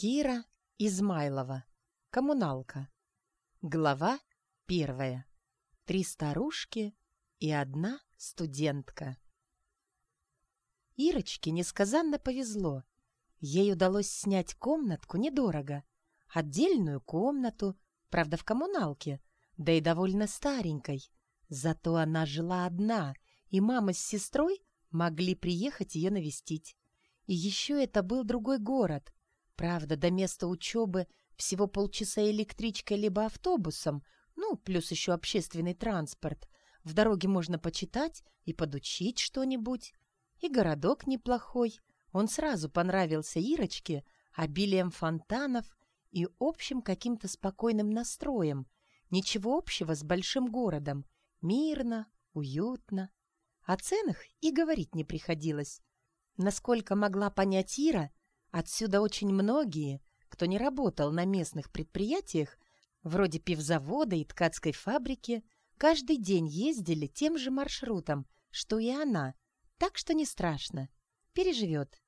Кира Измайлова. Коммуналка. Глава первая. Три старушки и одна студентка. Ирочке несказанно повезло. Ей удалось снять комнатку недорого. Отдельную комнату, правда, в коммуналке, да и довольно старенькой. Зато она жила одна, и мама с сестрой могли приехать ее навестить. И еще это был другой город — Правда, до места учебы всего полчаса электричкой либо автобусом, ну, плюс еще общественный транспорт. В дороге можно почитать и подучить что-нибудь. И городок неплохой. Он сразу понравился Ирочке обилием фонтанов и общим каким-то спокойным настроем. Ничего общего с большим городом. Мирно, уютно. О ценах и говорить не приходилось. Насколько могла понять Ира, Отсюда очень многие, кто не работал на местных предприятиях, вроде пивзавода и ткацкой фабрики, каждый день ездили тем же маршрутом, что и она, так что не страшно, переживет.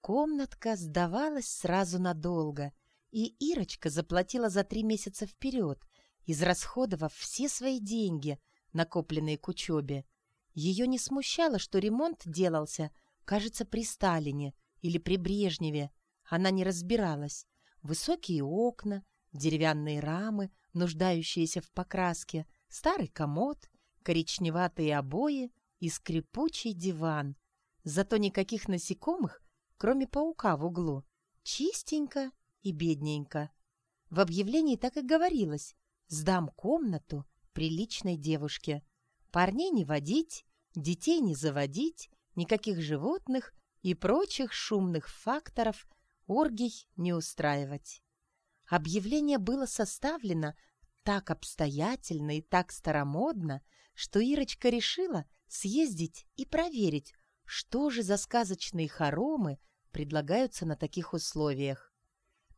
Комнатка сдавалась сразу надолго, и Ирочка заплатила за три месяца вперед, израсходовав все свои деньги, накопленные к учебе. Ее не смущало, что ремонт делался, кажется, при Сталине, или при Брежневе. Она не разбиралась. Высокие окна, деревянные рамы, нуждающиеся в покраске, старый комод, коричневатые обои и скрипучий диван. Зато никаких насекомых, кроме паука в углу. Чистенько и бедненько. В объявлении так и говорилось «Сдам комнату приличной девушке. Парней не водить, детей не заводить, никаких животных и прочих шумных факторов оргий не устраивать. Объявление было составлено так обстоятельно и так старомодно, что Ирочка решила съездить и проверить, что же за сказочные хоромы предлагаются на таких условиях.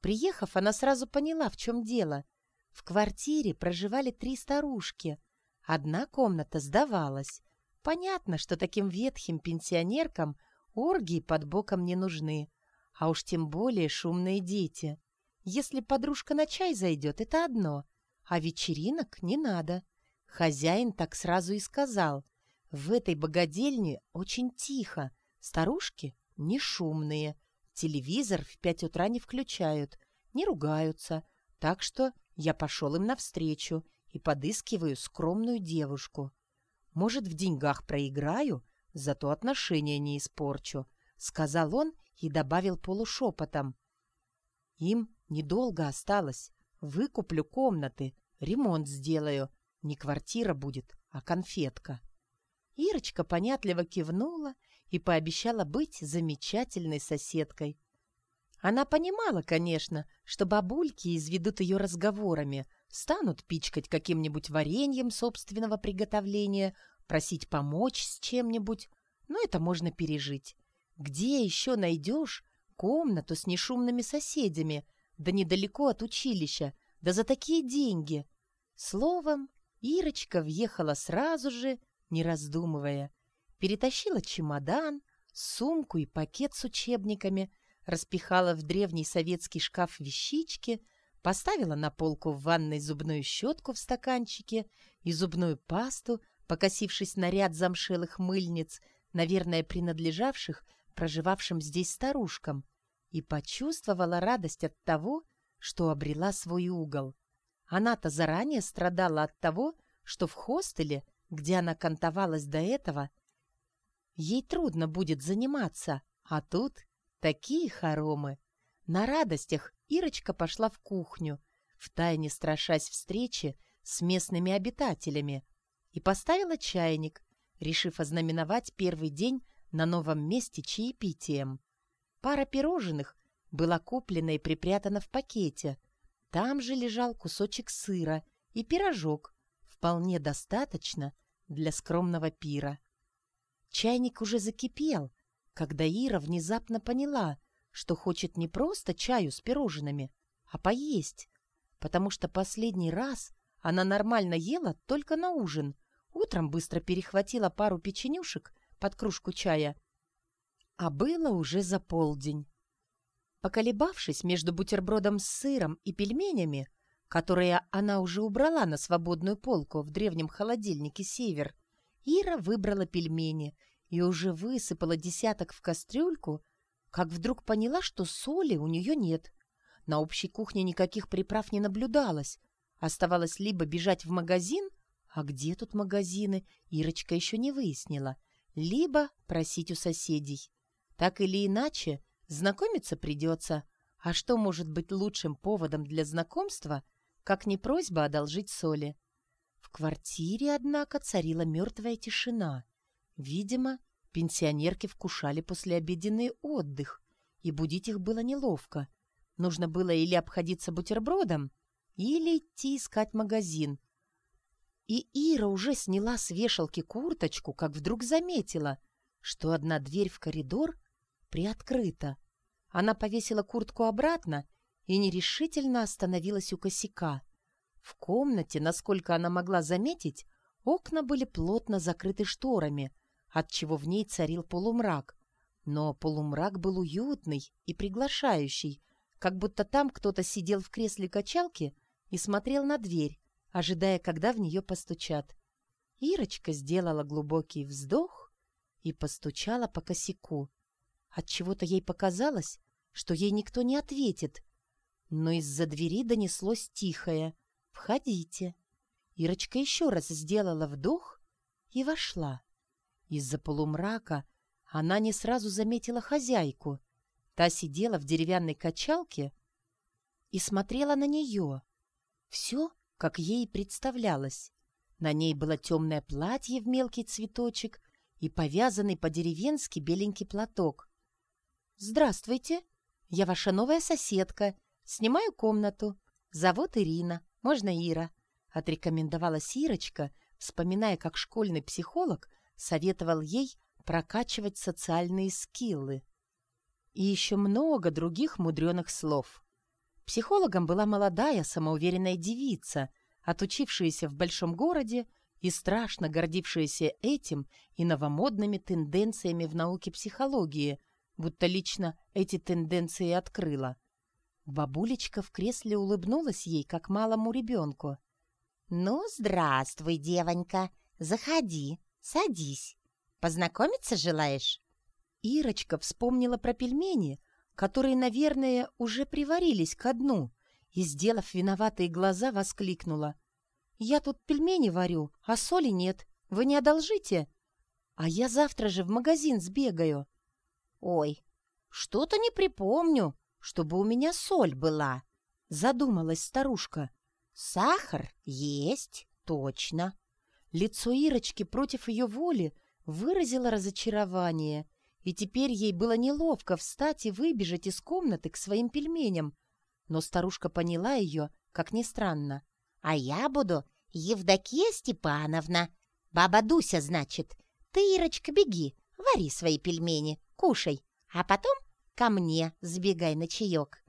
Приехав, она сразу поняла, в чем дело. В квартире проживали три старушки. Одна комната сдавалась. Понятно, что таким ветхим пенсионеркам – Оргии под боком не нужны, а уж тем более шумные дети. Если подружка на чай зайдет, это одно, а вечеринок не надо. Хозяин так сразу и сказал. В этой богадельне очень тихо, старушки не шумные, телевизор в пять утра не включают, не ругаются, так что я пошел им навстречу и подыскиваю скромную девушку. Может, в деньгах проиграю, зато отношения не испорчу», — сказал он и добавил полушепотом. «Им недолго осталось. Выкуплю комнаты, ремонт сделаю. Не квартира будет, а конфетка». Ирочка понятливо кивнула и пообещала быть замечательной соседкой. Она понимала, конечно, что бабульки изведут ее разговорами, станут пичкать каким-нибудь вареньем собственного приготовления, просить помочь с чем-нибудь, но это можно пережить. Где еще найдешь комнату с нешумными соседями, да недалеко от училища, да за такие деньги? Словом, Ирочка въехала сразу же, не раздумывая. Перетащила чемодан, сумку и пакет с учебниками, распихала в древний советский шкаф вещички, поставила на полку в ванной зубную щетку в стаканчике и зубную пасту, покосившись на ряд замшелых мыльниц, наверное, принадлежавших проживавшим здесь старушкам, и почувствовала радость от того, что обрела свой угол. Она-то заранее страдала от того, что в хостеле, где она кантовалась до этого, ей трудно будет заниматься, а тут такие хоромы. На радостях Ирочка пошла в кухню, втайне страшась встречи с местными обитателями, и поставила чайник, решив ознаменовать первый день на новом месте чаепитием. Пара пирожных была куплена и припрятана в пакете. Там же лежал кусочек сыра и пирожок, вполне достаточно для скромного пира. Чайник уже закипел, когда Ира внезапно поняла, что хочет не просто чаю с пирожными, а поесть, потому что последний раз она нормально ела только на ужин, Утром быстро перехватила пару печенюшек под кружку чая, а было уже за полдень. Поколебавшись между бутербродом с сыром и пельменями, которые она уже убрала на свободную полку в древнем холодильнике «Север», Ира выбрала пельмени и уже высыпала десяток в кастрюльку, как вдруг поняла, что соли у нее нет. На общей кухне никаких приправ не наблюдалось. Оставалось либо бежать в магазин, а где тут магазины, Ирочка еще не выяснила, либо просить у соседей. Так или иначе, знакомиться придется. А что может быть лучшим поводом для знакомства, как не просьба одолжить соли? В квартире, однако, царила мертвая тишина. Видимо, пенсионерки вкушали послеобеденный отдых, и будить их было неловко. Нужно было или обходиться бутербродом, или идти искать магазин. И Ира уже сняла с вешалки курточку, как вдруг заметила, что одна дверь в коридор приоткрыта. Она повесила куртку обратно и нерешительно остановилась у косяка. В комнате, насколько она могла заметить, окна были плотно закрыты шторами, отчего в ней царил полумрак. Но полумрак был уютный и приглашающий, как будто там кто-то сидел в кресле качалки и смотрел на дверь, ожидая, когда в нее постучат. Ирочка сделала глубокий вздох и постучала по косяку. Отчего-то ей показалось, что ей никто не ответит. Но из-за двери донеслось тихое «Входите». Ирочка еще раз сделала вдох и вошла. Из-за полумрака она не сразу заметила хозяйку. Та сидела в деревянной качалке и смотрела на нее. Все, как ей представлялось. На ней было темное платье в мелкий цветочек и повязанный по-деревенски беленький платок. «Здравствуйте, я ваша новая соседка. Снимаю комнату. Зовут Ирина, можно Ира», — отрекомендовала Сирочка, вспоминая, как школьный психолог советовал ей прокачивать социальные скиллы. И еще много других мудреных слов. Психологом была молодая, самоуверенная девица, отучившаяся в большом городе и страшно гордившаяся этим и новомодными тенденциями в науке психологии, будто лично эти тенденции открыла. Бабулечка в кресле улыбнулась ей, как малому ребенку. «Ну, здравствуй, девонька, заходи, садись. Познакомиться желаешь?» Ирочка вспомнила про пельмени, которые, наверное, уже приварились ко дну, и, сделав виноватые глаза, воскликнула. «Я тут пельмени варю, а соли нет. Вы не одолжите? А я завтра же в магазин сбегаю». «Ой, что-то не припомню, чтобы у меня соль была», — задумалась старушка. «Сахар есть, точно». Лицо Ирочки против ее воли выразило разочарование — и теперь ей было неловко встать и выбежать из комнаты к своим пельменям. Но старушка поняла ее, как ни странно. «А я буду Евдокия Степановна. Баба Дуся, значит. Ты, Ирочка, беги, вари свои пельмени, кушай, а потом ко мне сбегай на чаек».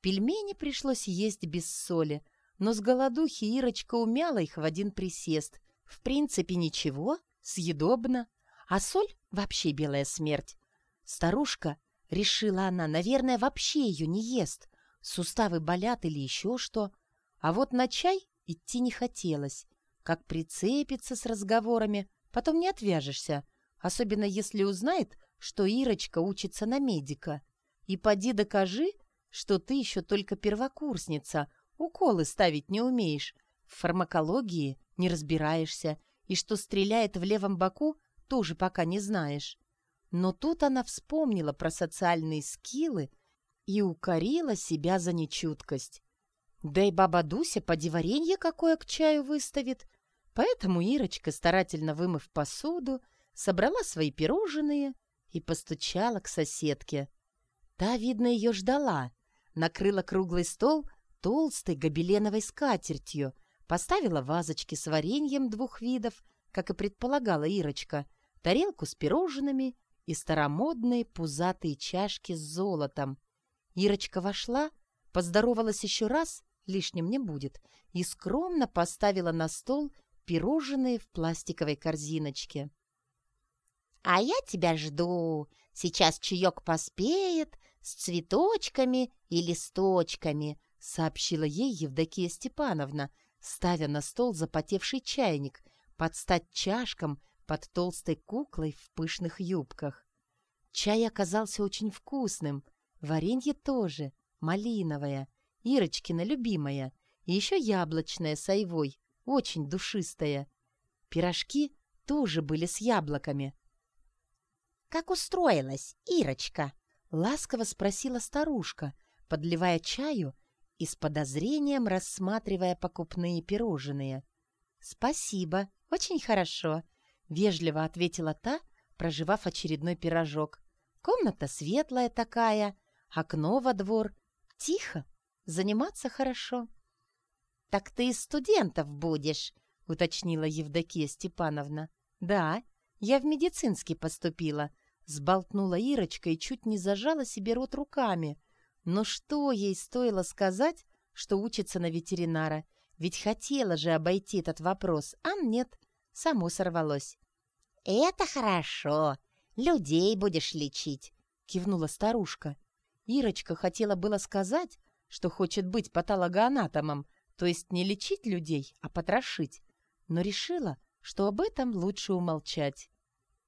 Пельмени пришлось есть без соли, но с голодухи Ирочка умяла их в один присест. В принципе, ничего, съедобно. А соль — вообще белая смерть. Старушка, решила она, наверное, вообще ее не ест. Суставы болят или еще что. А вот на чай идти не хотелось. Как прицепиться с разговорами, потом не отвяжешься. Особенно если узнает, что Ирочка учится на медика. И поди докажи, что ты еще только первокурсница, уколы ставить не умеешь, в фармакологии не разбираешься, и что стреляет в левом боку тоже пока не знаешь. Но тут она вспомнила про социальные скиллы и укорила себя за нечуткость. Да и баба Дуся поди варенье какое к чаю выставит. Поэтому Ирочка, старательно вымыв посуду, собрала свои пирожные и постучала к соседке. Та, видно, ее ждала, накрыла круглый стол толстой гобеленовой скатертью, поставила вазочки с вареньем двух видов, как и предполагала Ирочка, тарелку с пирожными и старомодные пузатые чашки с золотом. Ирочка вошла, поздоровалась еще раз, лишним не будет, и скромно поставила на стол пирожные в пластиковой корзиночке. «А я тебя жду. Сейчас чаек поспеет, с цветочками и листочками», — сообщила ей Евдокия Степановна, ставя на стол запотевший чайник под стать чашкам под толстой куклой в пышных юбках. Чай оказался очень вкусным, варенье тоже, малиновое, Ирочкина любимая, и еще яблочное с айвой, очень душистое. Пирожки тоже были с яблоками. «Как устроилась, Ирочка?» — ласково спросила старушка, подливая чаю и с подозрением рассматривая покупные пирожные. «Спасибо, очень хорошо», — вежливо ответила та, проживав очередной пирожок. «Комната светлая такая, окно во двор. Тихо, заниматься хорошо». «Так ты из студентов будешь», — уточнила Евдокия Степановна. «Да, я в медицинский поступила», — сболтнула Ирочка и чуть не зажала себе рот руками. Но что ей стоило сказать, что учится на ветеринара? Ведь хотела же обойти этот вопрос, а нет, само сорвалось. «Это хорошо, людей будешь лечить», — кивнула старушка. Ирочка хотела было сказать, что хочет быть патологоанатомом, то есть не лечить людей, а потрошить, но решила, что об этом лучше умолчать.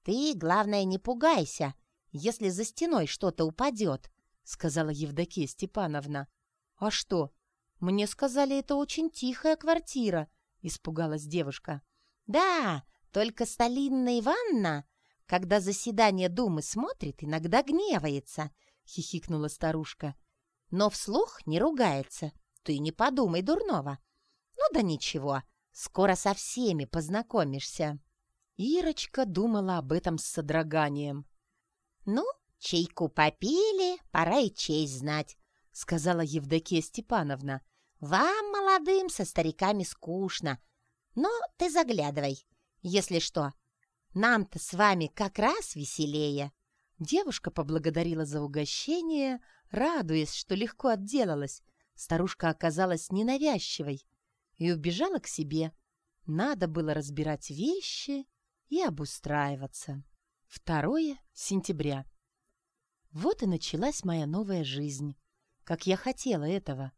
«Ты, главное, не пугайся, если за стеной что-то упадет», — сказала Евдокия Степановна. «А что? Мне сказали, это очень тихая квартира», — испугалась девушка. «Да, только Сталинна Ивановна, когда заседание Думы смотрит, иногда гневается», — хихикнула старушка. «Но вслух не ругается. Ты не подумай дурного. Ну да ничего, скоро со всеми познакомишься». Ирочка думала об этом с содроганием. «Ну, чайку попили, пора и честь знать», — сказала Евдокия Степановна. «Вам, молодым, со стариками скучно. Но ты заглядывай, если что. Нам-то с вами как раз веселее». Девушка поблагодарила за угощение, радуясь, что легко отделалась. Старушка оказалась ненавязчивой и убежала к себе. Надо было разбирать вещи и обустраиваться. Второе сентября. Вот и началась моя новая жизнь. Как я хотела этого.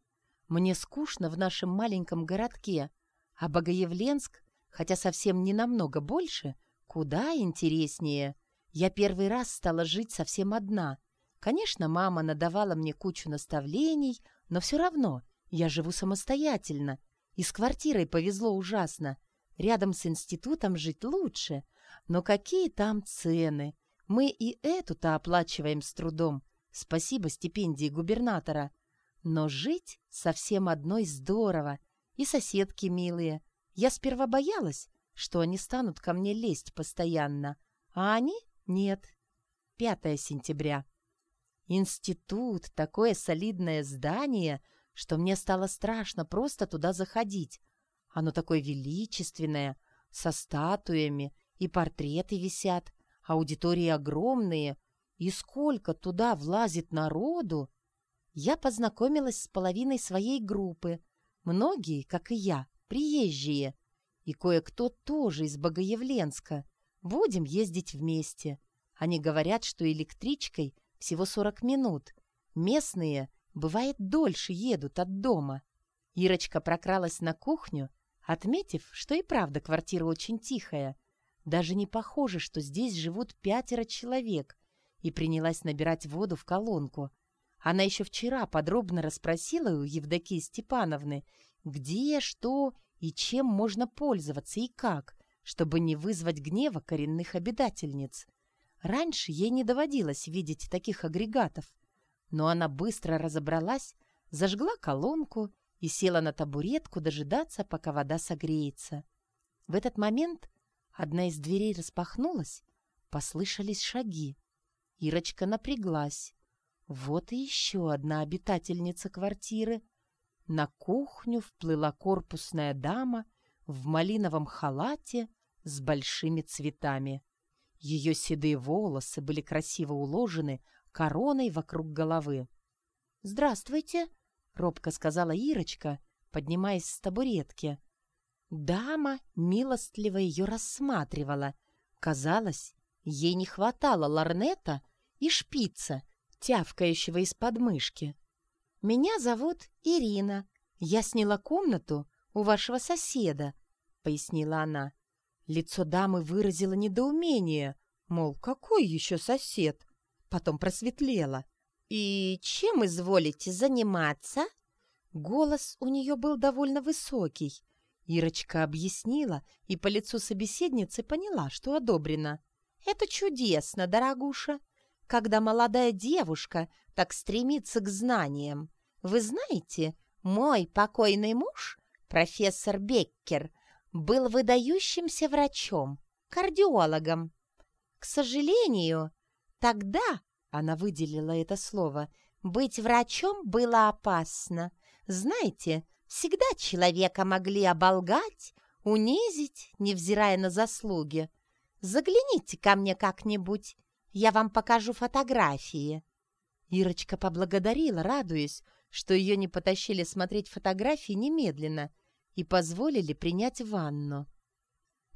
Мне скучно в нашем маленьком городке, а Богоявленск, хотя совсем не намного больше, куда интереснее. Я первый раз стала жить совсем одна. Конечно, мама надавала мне кучу наставлений, но все равно я живу самостоятельно. И с квартирой повезло ужасно. Рядом с институтом жить лучше. Но какие там цены? Мы и эту-то оплачиваем с трудом. Спасибо стипендии губернатора. Но жить совсем одной здорово. И соседки милые. Я сперва боялась, что они станут ко мне лезть постоянно. А они — нет. 5 сентября. Институт — такое солидное здание, что мне стало страшно просто туда заходить. Оно такое величественное, со статуями, и портреты висят, аудитории огромные, и сколько туда влазит народу. Я познакомилась с половиной своей группы. Многие, как и я, приезжие. И кое-кто тоже из Богоявленска. Будем ездить вместе. Они говорят, что электричкой всего 40 минут. Местные, бывает, дольше едут от дома. Ирочка прокралась на кухню, отметив, что и правда квартира очень тихая. Даже не похоже, что здесь живут пятеро человек, и принялась набирать воду в колонку. Она еще вчера подробно расспросила у Евдокии Степановны, где, что и чем можно пользоваться и как, чтобы не вызвать гнева коренных обитательниц. Раньше ей не доводилось видеть таких агрегатов, но она быстро разобралась, зажгла колонку и села на табуретку дожидаться, пока вода согреется. В этот момент одна из дверей распахнулась, послышались шаги. Ирочка напряглась. Вот и еще одна обитательница квартиры. На кухню вплыла корпусная дама в малиновом халате с большими цветами. Ее седые волосы были красиво уложены короной вокруг головы. «Здравствуйте!» — робко сказала Ирочка, поднимаясь с табуретки. Дама милостливо ее рассматривала. Казалось, ей не хватало ларнета и шпица, тявкающего из подмышки. «Меня зовут Ирина. Я сняла комнату у вашего соседа», — пояснила она. Лицо дамы выразило недоумение, мол, какой еще сосед? Потом просветлело. «И чем изволите заниматься?» Голос у нее был довольно высокий. Ирочка объяснила, и по лицу собеседницы поняла, что одобрено. «Это чудесно, дорогуша, когда молодая девушка так стремится к знаниям. Вы знаете, мой покойный муж, профессор Беккер, был выдающимся врачом, кардиологом. К сожалению, тогда, она выделила это слово, быть врачом было опасно. Знаете, всегда человека могли оболгать, унизить, невзирая на заслуги. Загляните ко мне как-нибудь, я вам покажу фотографии». Ирочка поблагодарила, радуясь, что ее не потащили смотреть фотографии немедленно и позволили принять ванну.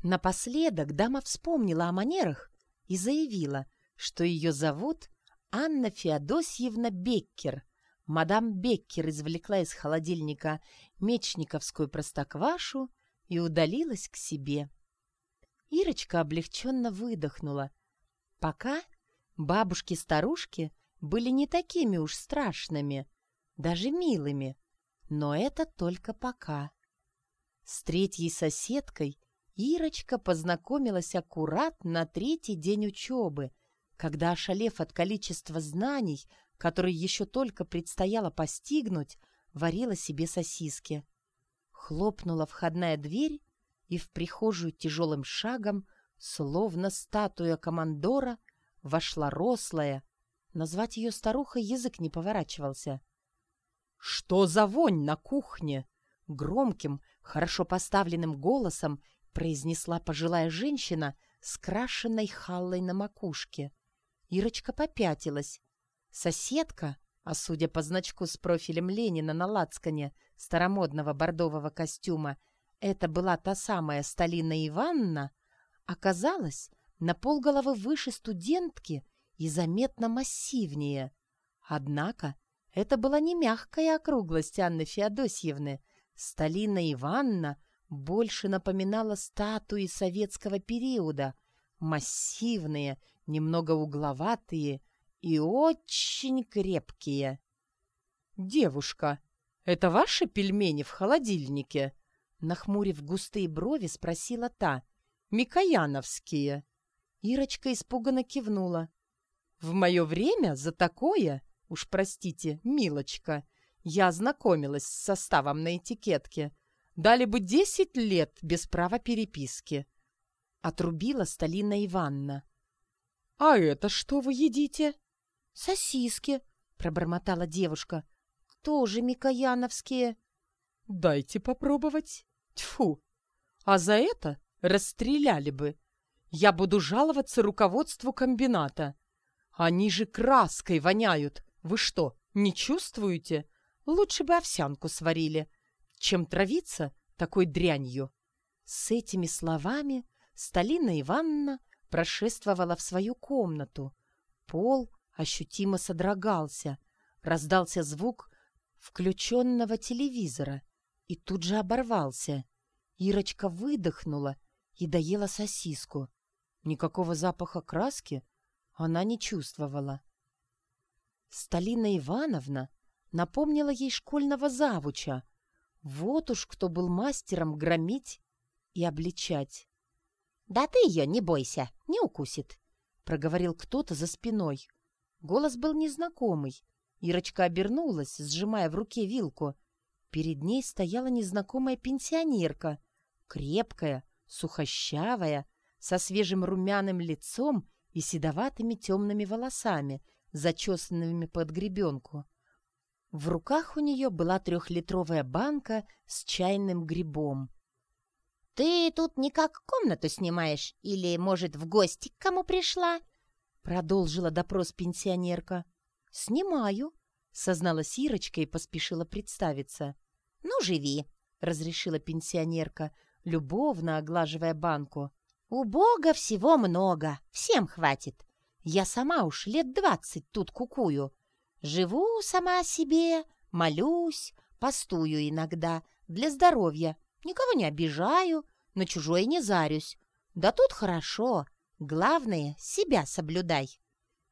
Напоследок дама вспомнила о манерах и заявила, что ее зовут Анна Феодосьевна Беккер. Мадам Беккер извлекла из холодильника мечниковскую простоквашу и удалилась к себе. Ирочка облегченно выдохнула. Пока бабушки-старушки были не такими уж страшными, даже милыми, но это только пока. С третьей соседкой Ирочка познакомилась аккурат на третий день учебы, когда, ошалев от количества знаний, которые еще только предстояло постигнуть, варила себе сосиски. Хлопнула входная дверь, и в прихожую тяжелым шагом, словно статуя командора, вошла рослая. Назвать ее старухой язык не поворачивался. «Что за вонь на кухне?» Громким, хорошо поставленным голосом произнесла пожилая женщина с крашенной халлой на макушке. Ирочка попятилась. Соседка, а судя по значку с профилем Ленина на лацкане старомодного бордового костюма, это была та самая Сталина Ивановна, оказалась на полголовы выше студентки и заметно массивнее. Однако это была не мягкая округлость Анны Феодосьевны. Сталина Ивановна больше напоминала статуи советского периода, массивные, немного угловатые и очень крепкие. «Девушка, это ваши пельмени в холодильнике?» Нахмурив густые брови, спросила та. «Микояновские». Ирочка испуганно кивнула. «В мое время за такое, уж простите, милочка, я ознакомилась с составом на этикетке. Дали бы десять лет без права переписки». Отрубила Сталина Ивановна. «А это что вы едите?» «Сосиски», — пробормотала девушка. «Тоже микояновские». «Дайте попробовать». Тьфу! А за это расстреляли бы. Я буду жаловаться руководству комбината. Они же краской воняют. Вы что, не чувствуете? Лучше бы овсянку сварили, чем травиться такой дрянью. С этими словами Сталина Ивановна прошествовала в свою комнату. Пол ощутимо содрогался. Раздался звук включенного телевизора и тут же оборвался. Ирочка выдохнула и доела сосиску. Никакого запаха краски она не чувствовала. Сталина Ивановна напомнила ей школьного завуча. Вот уж кто был мастером громить и обличать. «Да ты ее не бойся, не укусит», — проговорил кто-то за спиной. Голос был незнакомый. Ирочка обернулась, сжимая в руке вилку. Перед ней стояла незнакомая пенсионерка, крепкая, сухощавая, со свежим румяным лицом и седоватыми темными волосами, зачесанными под гребенку. В руках у нее была трехлитровая банка с чайным грибом. «Ты тут никак комнату снимаешь? Или, может, в гости к кому пришла?» Продолжила допрос пенсионерка. «Снимаю», — созналась Ирочка и поспешила представиться. «Ну, живи», — разрешила пенсионерка, любовно оглаживая банку. «У Бога всего много, всем хватит. Я сама уж лет двадцать тут кукую. Живу сама себе, молюсь, постую иногда, для здоровья. Никого не обижаю, на чужое не зарюсь. Да тут хорошо. Главное, себя соблюдай.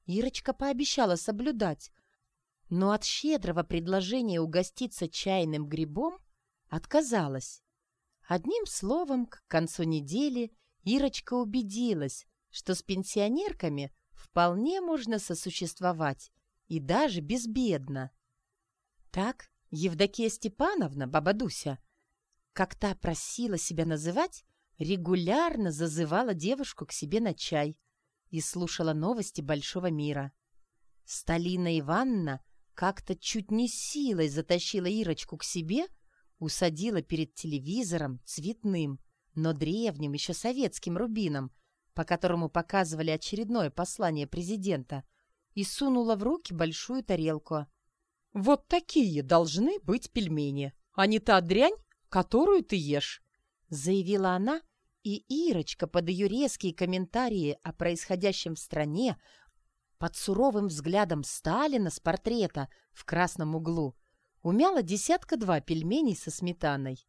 Ирочка пообещала соблюдать, но от щедрого предложения угоститься чайным грибом отказалась. Одним словом, к концу недели Ирочка убедилась, что с пенсионерками вполне можно сосуществовать и даже безбедно. Так Евдокия Степановна, баба Дуся, как та просила себя называть, регулярно зазывала девушку к себе на чай и слушала новости большого мира. Сталина Ивановна как-то чуть не силой затащила Ирочку к себе, усадила перед телевизором цветным, но древним еще советским рубином, по которому показывали очередное послание президента, и сунула в руки большую тарелку. «Вот такие должны быть пельмени, а не та дрянь, которую ты ешь», — заявила она, и Ирочка под ее резкие комментарии о происходящем в стране под суровым взглядом Сталина с портрета в красном углу умяла десятка-два пельменей со сметаной.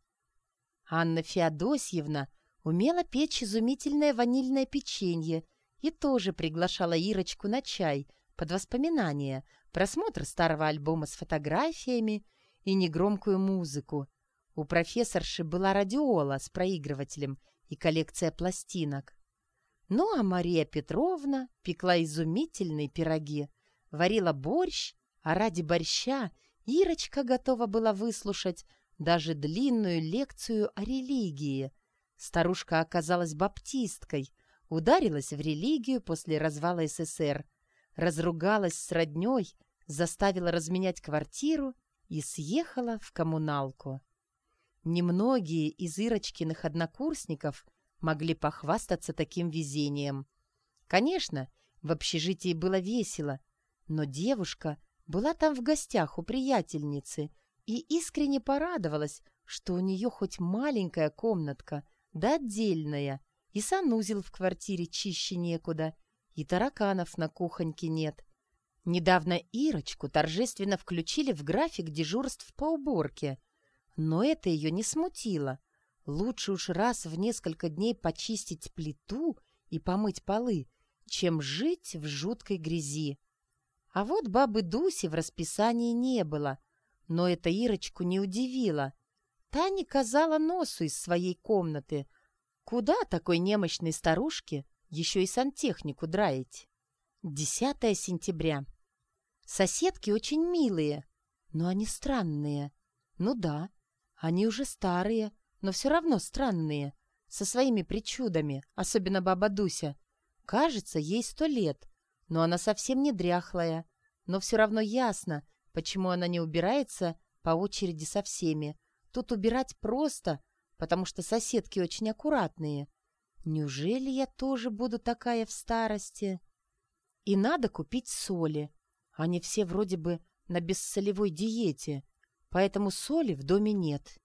Анна Феодосьевна умела печь изумительное ванильное печенье и тоже приглашала Ирочку на чай под воспоминания, просмотр старого альбома с фотографиями и негромкую музыку. У профессорши была радиола с проигрывателем и коллекция пластинок. Ну а Мария Петровна пекла изумительные пироги, варила борщ, а ради борща Ирочка готова была выслушать даже длинную лекцию о религии. Старушка оказалась баптисткой, ударилась в религию после развала СССР, разругалась с роднёй, заставила разменять квартиру и съехала в коммуналку. Немногие из Ирочкиных однокурсников могли похвастаться таким везением. Конечно, в общежитии было весело, но девушка была там в гостях у приятельницы и искренне порадовалась, что у нее хоть маленькая комнатка, да отдельная, и санузел в квартире чище некуда, и тараканов на кухоньке нет. Недавно Ирочку торжественно включили в график дежурств по уборке, но это ее не смутило. Лучше уж раз в несколько дней почистить плиту и помыть полы, чем жить в жуткой грязи. А вот бабы Дуси в расписании не было, но это Ирочку не удивило. Та не казала носу из своей комнаты. Куда такой немощной старушке еще и сантехнику драить? 10 сентября. Соседки очень милые, но они странные. Ну да, они уже старые, но все равно странные, со своими причудами, особенно баба Дуся. Кажется, ей сто лет, но она совсем не дряхлая. Но все равно ясно, почему она не убирается по очереди со всеми. Тут убирать просто, потому что соседки очень аккуратные. Неужели я тоже буду такая в старости? И надо купить соли. Они все вроде бы на бессолевой диете, поэтому соли в доме нет.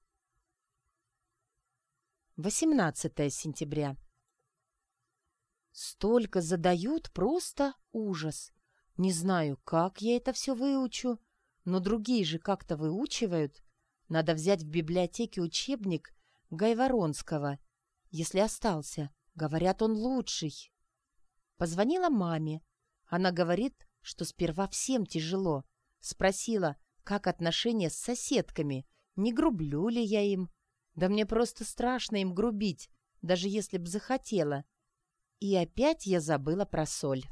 18 сентября. Столько задают, просто ужас. Не знаю, как я это все выучу, но другие же как-то выучивают. Надо взять в библиотеке учебник Гайворонского, если остался. Говорят, он лучший. Позвонила маме. Она говорит, что сперва всем тяжело. Спросила, как отношения с соседками, не грублю ли я им. Да мне просто страшно им грубить, даже если б захотела. И опять я забыла про соль.